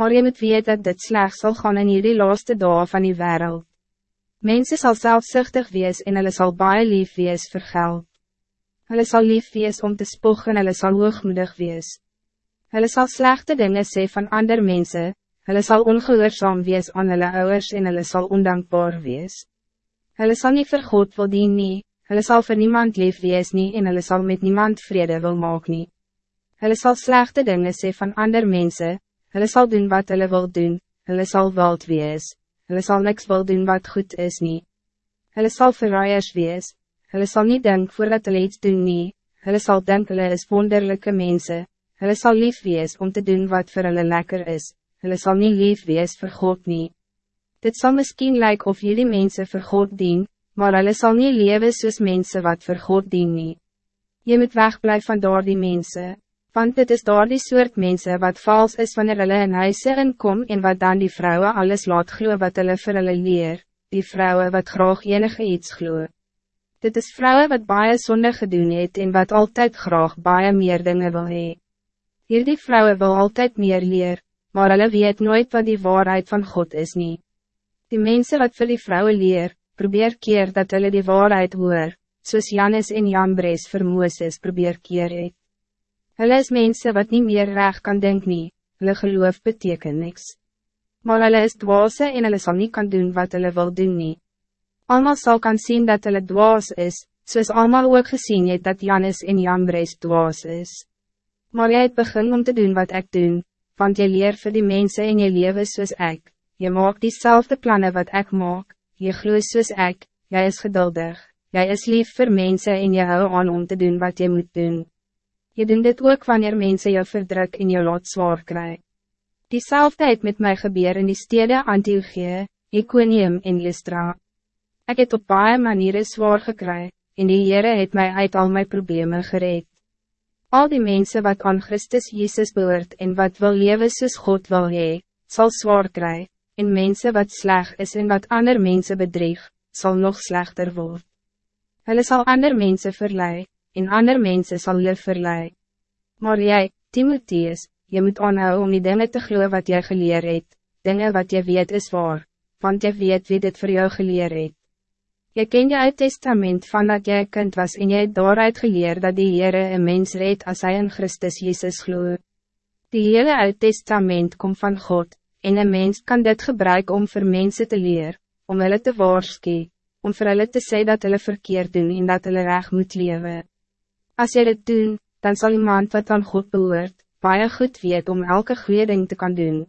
Maar je moet weet dat dit slecht zal gaan in jullie laatste dagen van die wereld. Mensen zal zelfzuchtig wees en hulle sal baie lief wees vir geld. Hulle sal lief wees om te spogen en hulle sal hoogmoedig wees. Hulle sal slechte dingen sê van ander mensen, hulle sal ongehoorzaam wees aan hulle ouders en hulle sal ondankbaar wees. Hulle sal niet vir God wil dien nie, hulle sal vir niemand lief wees nie en hulle sal met niemand vrede wil maak nie. Hulle sal slechte dingen sê van ander mensen, hulle sal doen wat hulle wil doen, hulle sal wild wees, hulle sal niks wil doen wat goed is nie. Hulle sal verraaiers wees, hulle sal niet denk voordat hulle iets doen nie, hulle sal denk hulle is wonderlijke mensen, hulle sal lief wees om te doen wat voor hulle lekker is, hulle sal niet lief wees vir God nie. Dit zal misschien lijken of jullie mensen vir God dien, maar hulle sal niet leven soos mensen wat vir God dien nie. Je moet wegblijven van door die mensen want het is daar die soort mensen wat vals is wanneer hulle in huise inkom en wat dan die vrouwen alles laat glo wat hulle vir hulle leer, die vrouwen wat graag enige iets glo. Dit is vrouwen wat baie sonde gedoen het en wat altijd graag baie meer dingen wil hee. Hier die vrouwen wil altijd meer leer, maar hulle weet nooit wat die waarheid van God is niet. Die mensen wat vir die vrouwen leer, probeer keer dat hulle die waarheid hoor, soos Jannes en Jambres vir Mooses probeer keer het. Hulle is mensen wat niet meer recht kan denken, nie, hulle geloof beteken niks. Maar hulle is dwaase en hulle sal niet kan doen wat hulle wil doen nie. Almal sal kan zien dat hulle dwaas is, soos almal ook gezien het dat Jannes en Jambres dwaas is. Maar jy het begin om te doen wat ik doen, want je leer voor die mensen in je leven soos ik. Je maakt diezelfde plannen wat ik maak, je gloeit soos ik, jij is geduldig, jij is lief voor mensen en je hou aan om te doen wat je moet doen. Je doet dit ook wanneer mensen je verdruk in je lot zwaar krijgen. Diezelfde het met mij gebeur in die stede Antiochie, Iconium en Lystra. Ik het op baie manieren zwaar gekry, en die Heere het mij uit al mijn problemen gereed. Al die mensen wat aan Christus Jezus behoort en wat wil leven soos God wil hee, sal zwaar kry, en mensen wat sleg is en wat ander mensen bedrieg, zal nog slechter worden. Hulle sal ander mensen verleiden en ander mensen zal je verlei. Maar jij, Timotheus, je moet aanhou om die dingen te geloven wat jij geleerd hebt, dingen wat je weet is waar, want je weet wie dit voor jou geleerd het. Je ken je uit testament van dat jij kind was en jy daaruit geleerd dat die Heere een mens reed als hij in Christus Jezus gloe. Die hele uit testament komt van God, en een mens kan dit gebruiken om voor mensen te leren, om hulle te waarschuwen, om voor hulle te zeggen dat hulle verkeerd doen en dat hulle recht moet leven. Als jy dit doen, dan zal iemand wat aan God behoort, baie goed weet om elke goede ding te kan doen.